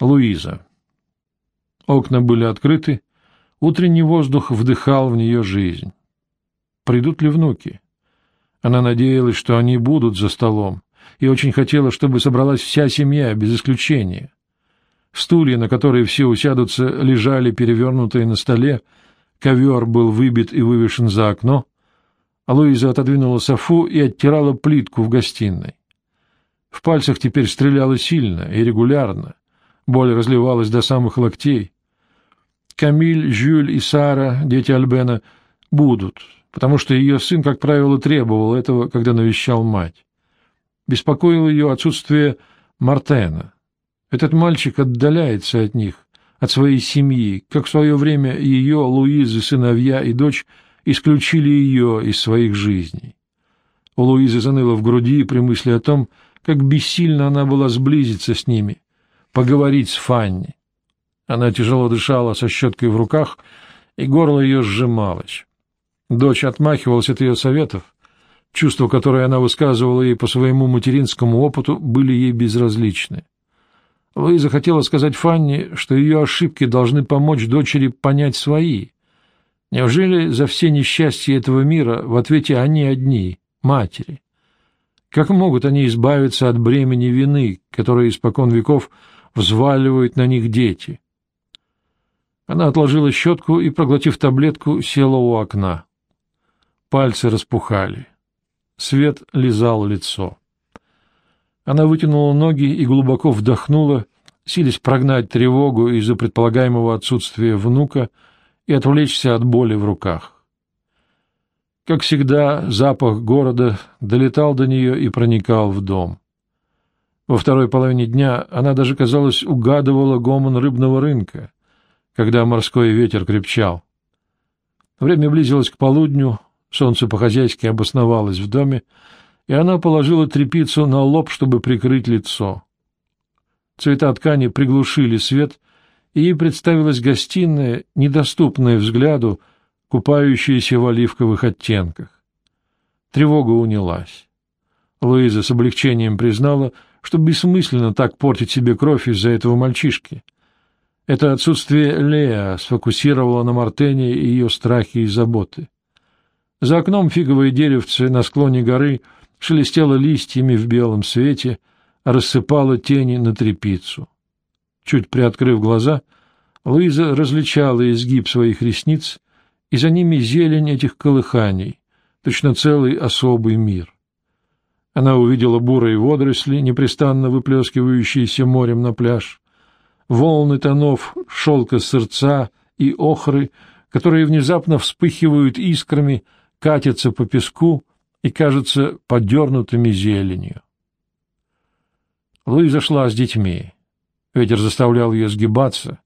Луиза. Окна были открыты, утренний воздух вдыхал в нее жизнь. Придут ли внуки? Она надеялась, что они будут за столом, и очень хотела, чтобы собралась вся семья, без исключения. Стулья, на которые все усядутся, лежали перевернутые на столе, ковер был выбит и вывешен за окно, Луиза отодвинула софу и оттирала плитку в гостиной. В пальцах теперь стреляло сильно и регулярно, боль разливалась до самых локтей. Камиль, Жюль и Сара, дети Альбена, будут, потому что ее сын, как правило, требовал этого, когда навещал мать. Беспокоило ее отсутствие Мартена. Этот мальчик отдаляется от них, от своей семьи, как в свое время ее, Луизы, сыновья и дочь исключили ее из своих жизней. У Луизы заныло в груди при мысли о том, как бессильно она была сблизиться с ними, поговорить с Фанни. Она тяжело дышала со щеткой в руках, и горло ее сжималось. Дочь отмахивалась от ее советов. Чувства, которые она высказывала ей по своему материнскому опыту, были ей безразличны. Луиза хотела сказать Фанни, что ее ошибки должны помочь дочери понять свои. Неужели за все несчастья этого мира в ответе они одни, матери? Как могут они избавиться от бремени вины, которое испокон веков взваливают на них дети? Она отложила щетку и, проглотив таблетку, села у окна. Пальцы распухали. Свет лизал лицо. Она вытянула ноги и глубоко вдохнула, силясь прогнать тревогу из-за предполагаемого отсутствия внука и отвлечься от боли в руках. Как всегда, запах города долетал до нее и проникал в дом. Во второй половине дня она даже, казалось, угадывала гомон рыбного рынка, когда морской ветер крепчал. Время близилось к полудню, солнце по-хозяйски обосновалось в доме, и она положила тряпицу на лоб, чтобы прикрыть лицо. Цвета ткани приглушили свет, и ей представилась гостиная, недоступная взгляду, купающаяся в оливковых оттенках. Тревога унялась. Луиза с облегчением признала, что бессмысленно так портить себе кровь из-за этого мальчишки. Это отсутствие Леа сфокусировало на Мартене и ее страхи и заботы. За окном фиговые деревцы на склоне горы — шелестела листьями в белом свете, рассыпала тени на трепицу. Чуть приоткрыв глаза, Луиза различала изгиб своих ресниц, и за ними зелень этих колыханий, точно целый особый мир. Она увидела бурые водоросли, непрестанно выплескивающиеся морем на пляж, волны тонов шелка сырца и охры, которые внезапно вспыхивают искрами, катятся по песку — и кажутся подернутыми зеленью. Луиза шла с детьми. Ветер заставлял ее сгибаться,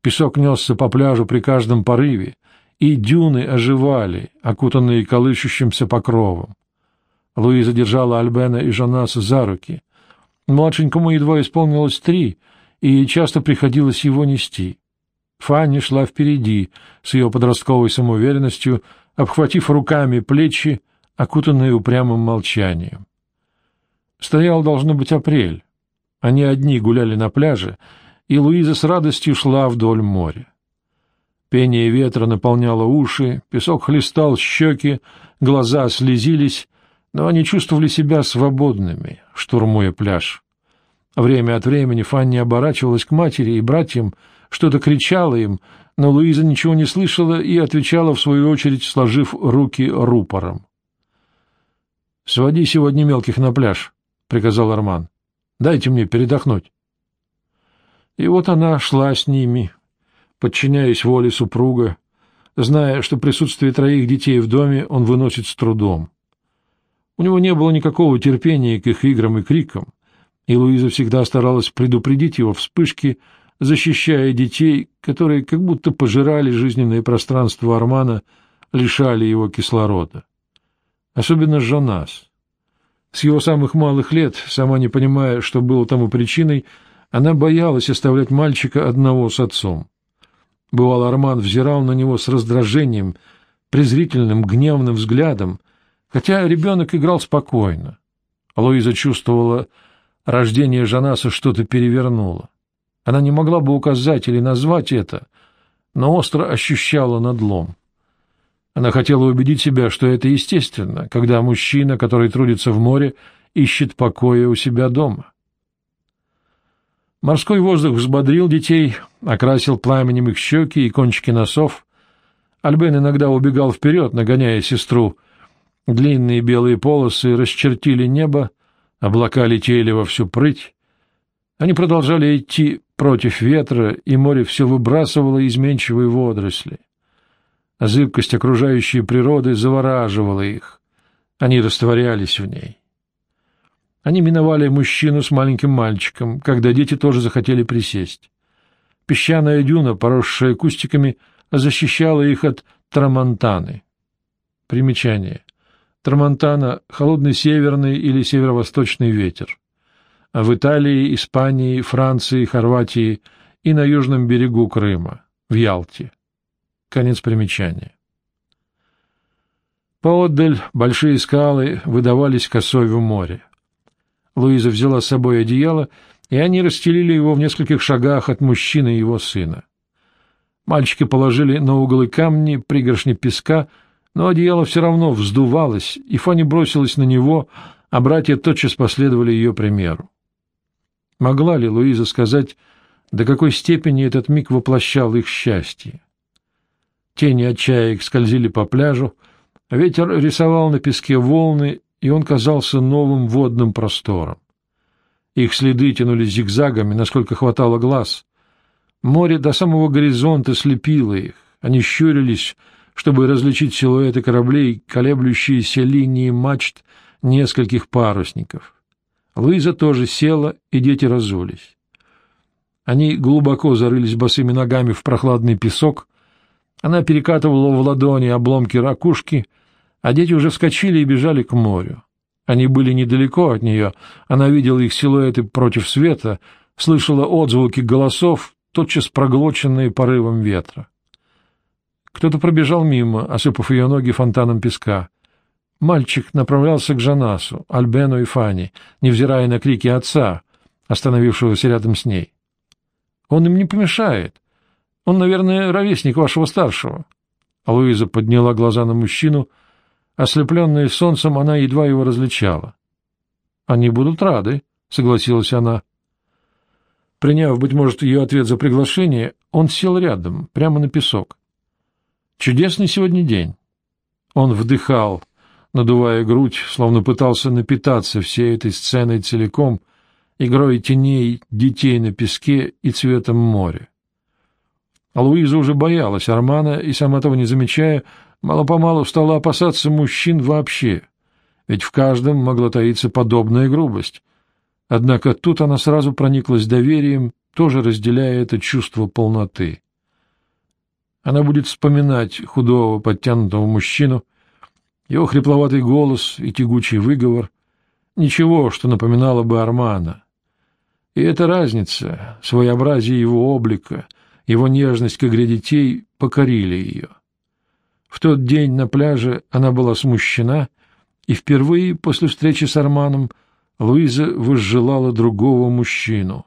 песок несся по пляжу при каждом порыве, и дюны оживали, окутанные колышущимся покровом. Луиза держала Альбена и Жонаса за руки. Младшенькому едва исполнилось три, и часто приходилось его нести. Фанни шла впереди, с ее подростковой самоуверенностью, обхватив руками плечи, окутанные упрямым молчанием. Стоял, должно быть, апрель. Они одни гуляли на пляже, и Луиза с радостью шла вдоль моря. Пение ветра наполняло уши, песок хлестал щеки, глаза слезились, но они чувствовали себя свободными, штурмуя пляж. Время от времени Фанни оборачивалась к матери и братьям, что-то кричала им, но Луиза ничего не слышала и отвечала, в свою очередь, сложив руки рупором. — Своди сегодня мелких на пляж, — приказал Арман. — Дайте мне передохнуть. И вот она шла с ними, подчиняясь воле супруга, зная, что присутствие троих детей в доме он выносит с трудом. У него не было никакого терпения к их играм и крикам, и Луиза всегда старалась предупредить его вспышки, защищая детей, которые как будто пожирали жизненное пространство Армана, лишали его кислорода особенно Жонас. С его самых малых лет, сама не понимая, что было тому причиной, она боялась оставлять мальчика одного с отцом. Бывал, Арман взирал на него с раздражением, презрительным, гневным взглядом, хотя ребенок играл спокойно. Луиза чувствовала, рождение Жанаса что-то перевернуло. Она не могла бы указать или назвать это, но остро ощущала надлом. Она хотела убедить себя, что это естественно, когда мужчина, который трудится в море, ищет покоя у себя дома. Морской воздух взбодрил детей, окрасил пламенем их щеки и кончики носов. Альбен иногда убегал вперед, нагоняя сестру. Длинные белые полосы расчертили небо, облака летели во всю прыть. Они продолжали идти против ветра, и море все выбрасывало изменчивые водоросли. Зыбкость окружающей природы завораживала их. Они растворялись в ней. Они миновали мужчину с маленьким мальчиком, когда дети тоже захотели присесть. Песчаная дюна, поросшая кустиками, защищала их от трамонтаны. Примечание. Трамонтана — холодный северный или северо-восточный ветер в Италии, Испании, Франции, Хорватии и на южном берегу Крыма, в Ялте. Конец примечания. Поотдаль большие скалы выдавались косой в море. Луиза взяла с собой одеяло, и они расстелили его в нескольких шагах от мужчины и его сына. Мальчики положили на углы камни, пригоршни песка, но одеяло все равно вздувалось, и Фанни бросилась на него, а братья тотчас последовали ее примеру. Могла ли Луиза сказать, до какой степени этот миг воплощал их счастье? Тени от чаек скользили по пляжу, ветер рисовал на песке волны, и он казался новым водным простором. Их следы тянулись зигзагами, насколько хватало глаз. Море до самого горизонта слепило их, они щурились, чтобы различить силуэты кораблей, колеблющиеся линии мачт нескольких парусников. Луиза тоже села, и дети разулись. Они глубоко зарылись босыми ногами в прохладный песок. Она перекатывала в ладони обломки ракушки, а дети уже вскочили и бежали к морю. Они были недалеко от нее, она видела их силуэты против света, слышала отзвуки голосов, тотчас проглоченные порывом ветра. Кто-то пробежал мимо, осыпав ее ноги фонтаном песка. Мальчик направлялся к Жанасу, Альбену и Фане, невзирая на крики отца, остановившегося рядом с ней. «Он им не помешает. Он, наверное, ровесник вашего старшего». А Луиза подняла глаза на мужчину. Ослепленная солнцем, она едва его различала. «Они будут рады», — согласилась она. Приняв, быть может, ее ответ за приглашение, он сел рядом, прямо на песок. «Чудесный сегодня день». Он вдыхал надувая грудь, словно пытался напитаться всей этой сценой целиком, игрой теней детей на песке и цветом моря. А Луиза уже боялась Армана и, сама того не замечая, мало-помалу стала опасаться мужчин вообще, ведь в каждом могла таиться подобная грубость. Однако тут она сразу прониклась доверием, тоже разделяя это чувство полноты. Она будет вспоминать худого подтянутого мужчину, его хрипловатый голос и тягучий выговор — ничего, что напоминало бы Армана. И эта разница, своеобразие его облика, его нежность к игре детей покорили ее. В тот день на пляже она была смущена, и впервые после встречи с Арманом Луиза возжелала другого мужчину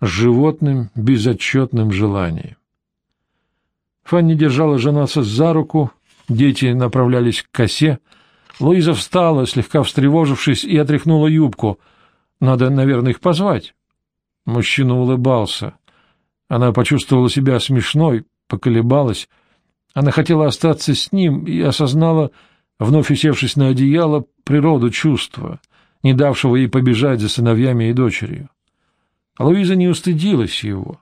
с животным, безотчетным желанием. Фанни держала женаться за руку, Дети направлялись к косе. Луиза встала, слегка встревожившись, и отряхнула юбку. Надо, наверное, их позвать. Мужчина улыбался. Она почувствовала себя смешной, поколебалась. Она хотела остаться с ним и осознала, вновь усевшись на одеяло, природу чувства, не давшего ей побежать за сыновьями и дочерью. А Луиза не устыдилась его.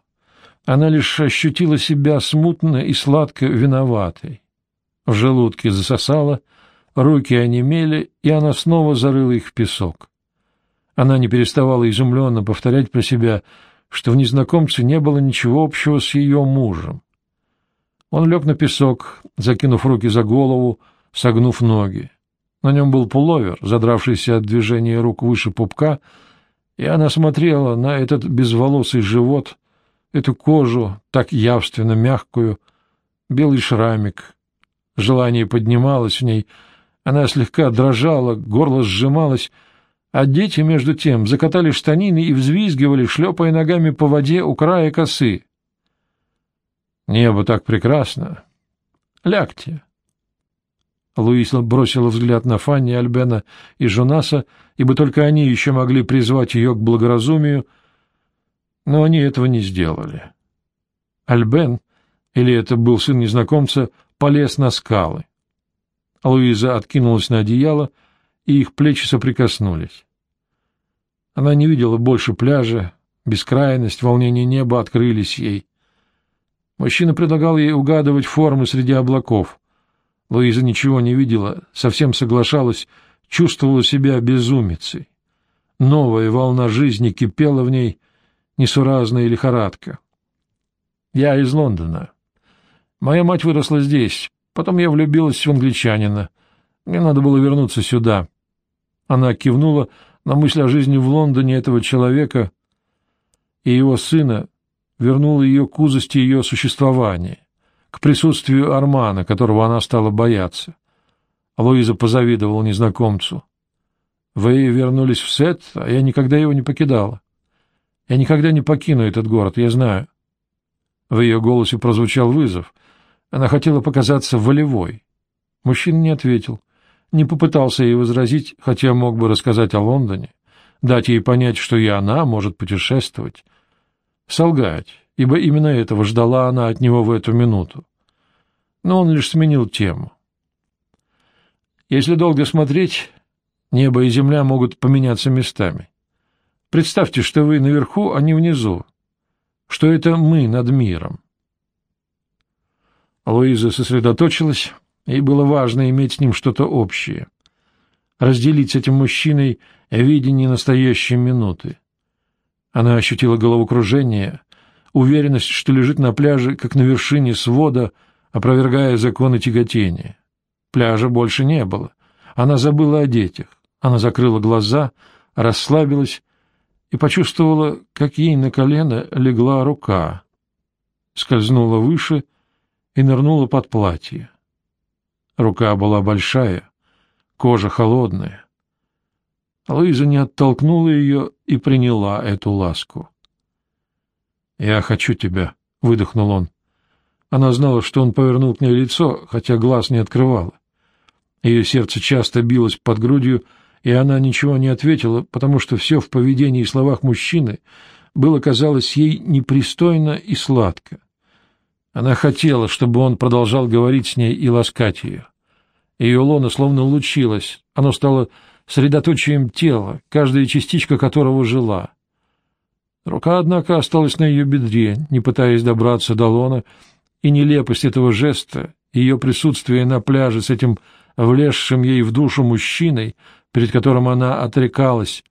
Она лишь ощутила себя смутно и сладко виноватой. В желудке засосало, руки онемели, и она снова зарыла их в песок. Она не переставала изумленно повторять про себя, что в незнакомце не было ничего общего с ее мужем. Он лег на песок, закинув руки за голову, согнув ноги. На нем был пуловер, задравшийся от движения рук выше пупка, и она смотрела на этот безволосый живот, эту кожу, так явственно мягкую, белый шрамик, Желание поднималось в ней, она слегка дрожала, горло сжималось, А дети, между тем, закатали штанины и взвизгивали, шлепая ногами по воде у края косы. Небо так прекрасно. Лягте. Луиса бросила взгляд на Фанни, Альбена и Жонаса, ибо только они еще могли призвать ее к благоразумию, но они этого не сделали. Альбен, или это был сын незнакомца, полез на скалы. Луиза откинулась на одеяло, и их плечи соприкоснулись. Она не видела больше пляжа, бескрайность, волнение неба открылись ей. Мужчина предлагал ей угадывать формы среди облаков. Луиза ничего не видела, совсем соглашалась, чувствовала себя безумицей. Новая волна жизни кипела в ней, несуразная лихорадка. «Я из Лондона. Моя мать выросла здесь, потом я влюбилась в англичанина. Мне надо было вернуться сюда». Она кивнула на мысль о жизни в Лондоне этого человека и его сына, вернула ее к узости ее существования к присутствию Армана, которого она стала бояться. Луиза позавидовала незнакомцу. «Вы вернулись в Сет, а я никогда его не покидала. Я никогда не покину этот город, я знаю». В ее голосе прозвучал вызов. Она хотела показаться волевой. Мужчина не ответил, не попытался ей возразить, хотя мог бы рассказать о Лондоне, дать ей понять, что и она может путешествовать. Солгать, ибо именно этого ждала она от него в эту минуту. Но он лишь сменил тему. Если долго смотреть, небо и земля могут поменяться местами. Представьте, что вы наверху, а не внизу, что это мы над миром. Луиза сосредоточилась, ей было важно иметь с ним что-то общее, разделить с этим мужчиной видение настоящей минуты. Она ощутила головокружение, уверенность, что лежит на пляже, как на вершине свода, опровергая законы тяготения. Пляжа больше не было. Она забыла о детях. Она закрыла глаза, расслабилась и почувствовала, как ей на колено легла рука, скользнула выше и нырнула под платье. Рука была большая, кожа холодная. Луиза не оттолкнула ее и приняла эту ласку. «Я хочу тебя», — выдохнул он. Она знала, что он повернул к ней лицо, хотя глаз не открывала. Ее сердце часто билось под грудью, и она ничего не ответила, потому что все в поведении и словах мужчины было, казалось, ей непристойно и сладко. Она хотела, чтобы он продолжал говорить с ней и ласкать ее. Ее лона словно лучилась, оно стало средоточием тела, каждая частичка которого жила. Рука, однако, осталась на ее бедре, не пытаясь добраться до лона, и нелепость этого жеста, ее присутствие на пляже с этим влезшим ей в душу мужчиной, перед которым она отрекалась,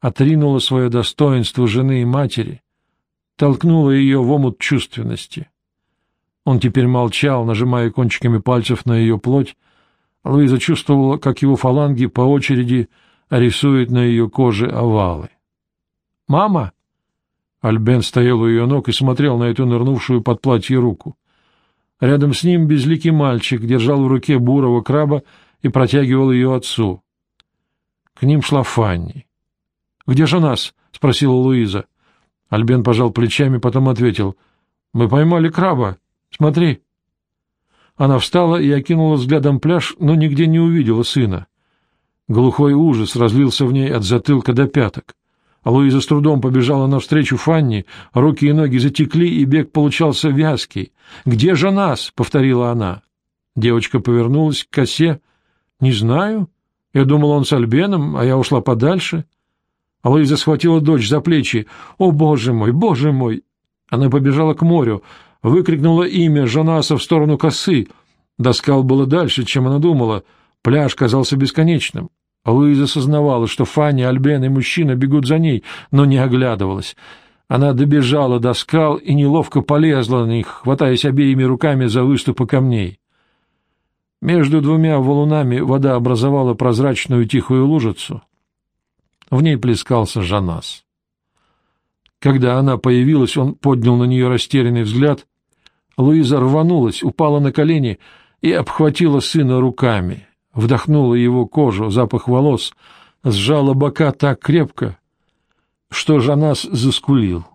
отринула свое достоинство жены и матери, толкнула ее в омут чувственности. Он теперь молчал, нажимая кончиками пальцев на ее плоть. Луиза чувствовала, как его фаланги по очереди рисуют на ее коже овалы. «Мама!» Альбен стоял у ее ног и смотрел на эту нырнувшую под платье руку. Рядом с ним безликий мальчик держал в руке бурого краба и протягивал ее отцу. К ним шла Фанни. «Где же нас?» — спросила Луиза. Альбен пожал плечами, потом ответил. «Мы поймали краба. Смотри». Она встала и окинула взглядом пляж, но нигде не увидела сына. Глухой ужас разлился в ней от затылка до пяток. А Луиза с трудом побежала навстречу Фанни, руки и ноги затекли, и бег получался вязкий. «Где же нас?» — повторила она. Девочка повернулась к косе. «Не знаю. Я думала, он с Альбеном, а я ушла подальше». А Луиза схватила дочь за плечи. «О, боже мой, боже мой!» Она побежала к морю, выкрикнула имя Жонаса в сторону косы. Доскал было дальше, чем она думала. Пляж казался бесконечным. Луиза сознавала, что Фанни, Альбен и мужчина бегут за ней, но не оглядывалась. Она добежала до скал и неловко полезла на них, хватаясь обеими руками за выступы камней. Между двумя валунами вода образовала прозрачную тихую лужицу. В ней плескался Жанас. Когда она появилась, он поднял на нее растерянный взгляд. Луиза рванулась, упала на колени и обхватила сына руками вдохнула его кожу, запах волос, сжала бока так крепко, что Жанас заскулил.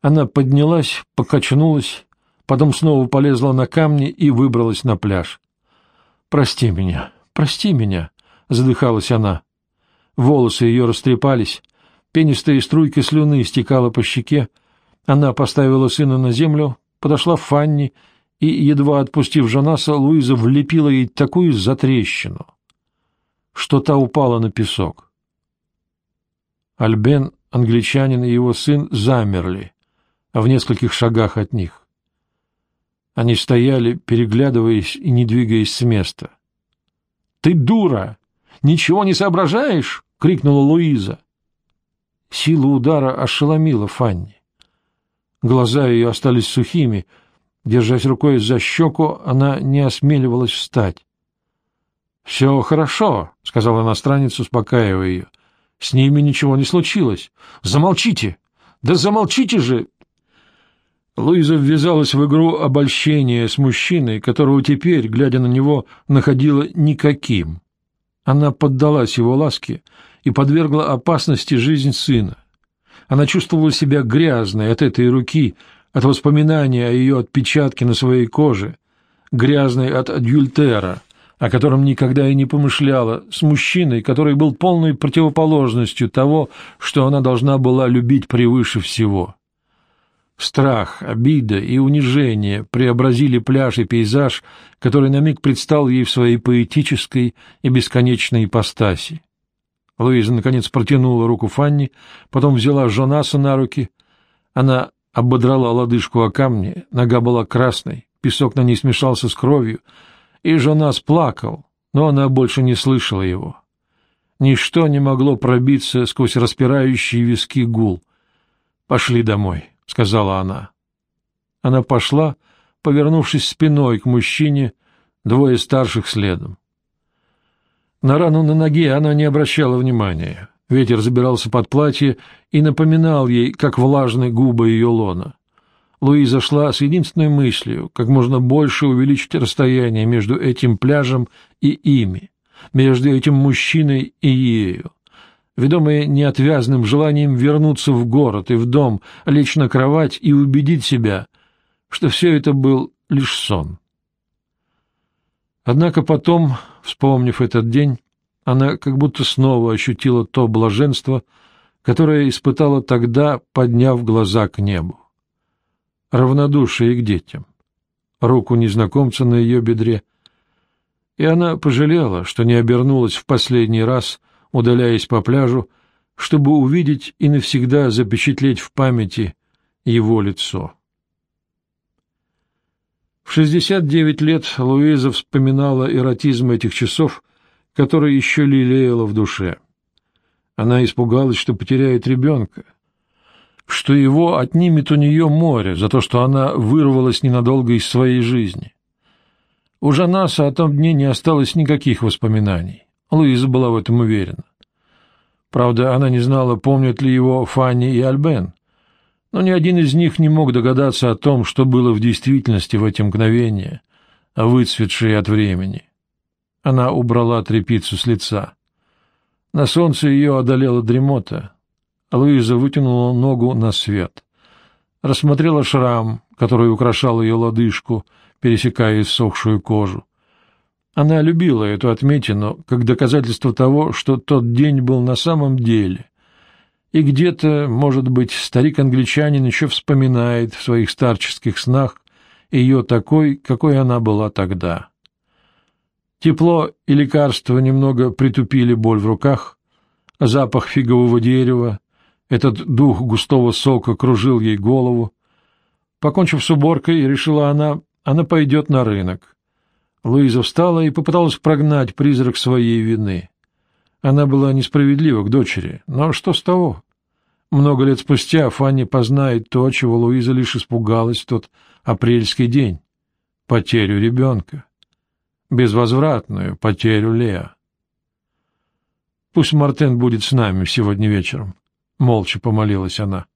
Она поднялась, покачнулась, потом снова полезла на камни и выбралась на пляж. «Прости меня, прости меня», — задыхалась она. Волосы ее растрепались, пенистая струйка слюны стекала по щеке. Она поставила сына на землю, подошла Фанни и, едва отпустив Жанаса, Луиза влепила ей такую затрещину, что та упала на песок. Альбен, англичанин и его сын замерли, в нескольких шагах от них. Они стояли, переглядываясь и не двигаясь с места. — Ты дура! Ничего не соображаешь? — крикнула Луиза. Сила удара ошеломила Фанни. Глаза ее остались сухими. Держась рукой за щеку, она не осмеливалась встать. — Все хорошо, — сказал иностранец, успокаивая ее. — С ними ничего не случилось. Замолчите! Да замолчите же! Луиза ввязалась в игру обольщения с мужчиной, которого теперь, глядя на него, находила никаким. Она поддалась его ласке и подвергла опасности жизнь сына. Она чувствовала себя грязной от этой руки, от воспоминания о ее отпечатке на своей коже, грязной от адюльтера, о котором никогда и не помышляла, с мужчиной, который был полной противоположностью того, что она должна была любить превыше всего. Страх, обида и унижение преобразили пляж и пейзаж, который на миг предстал ей в своей поэтической и бесконечной ипостаси. Луиза, наконец, протянула руку Фанни, потом взяла Жонаса на руки. Она ободрала лодыжку о камни, нога была красной, песок на ней смешался с кровью, и Жонас плакал, но она больше не слышала его. Ничто не могло пробиться сквозь распирающий виски гул. «Пошли домой», — сказала она. Она пошла, повернувшись спиной к мужчине, двое старших следом. На рану на ноге она не обращала внимания. Ветер забирался под платье и напоминал ей, как влажны губы ее лона. Луиза шла с единственной мыслью, как можно больше увеличить расстояние между этим пляжем и ими, между этим мужчиной и ею ведомая неотвязным желанием вернуться в город и в дом, лечь на кровать и убедить себя, что все это был лишь сон. Однако потом, вспомнив этот день, она как будто снова ощутила то блаженство, которое испытала тогда, подняв глаза к небу. Равнодушие к детям, руку незнакомца на ее бедре, и она пожалела, что не обернулась в последний раз — удаляясь по пляжу, чтобы увидеть и навсегда запечатлеть в памяти его лицо. В 69 лет Луиза вспоминала эротизм этих часов, который еще лелеяла в душе. Она испугалась, что потеряет ребенка, что его отнимет у нее море за то, что она вырвалась ненадолго из своей жизни. У Жанаса о том дне не осталось никаких воспоминаний. Луиза была в этом уверена. Правда, она не знала, помнят ли его Фанни и Альбен, но ни один из них не мог догадаться о том, что было в действительности в эти мгновения, выцветшие от времени. Она убрала тряпицу с лица. На солнце ее одолела дремота. Луиза вытянула ногу на свет. Рассмотрела шрам, который украшал ее лодыжку, пересекая иссохшую кожу. Она любила эту отметину как доказательство того, что тот день был на самом деле. И где-то, может быть, старик-англичанин еще вспоминает в своих старческих снах ее такой, какой она была тогда. Тепло и лекарства немного притупили боль в руках, запах фигового дерева, этот дух густого сока кружил ей голову. Покончив с уборкой, решила она, она пойдет на рынок. Луиза встала и попыталась прогнать призрак своей вины. Она была несправедлива к дочери, но что с того? Много лет спустя Фанни познает то, чего Луиза лишь испугалась в тот апрельский день — потерю ребенка. Безвозвратную потерю Леа. «Пусть Мартен будет с нами сегодня вечером», — молча помолилась она.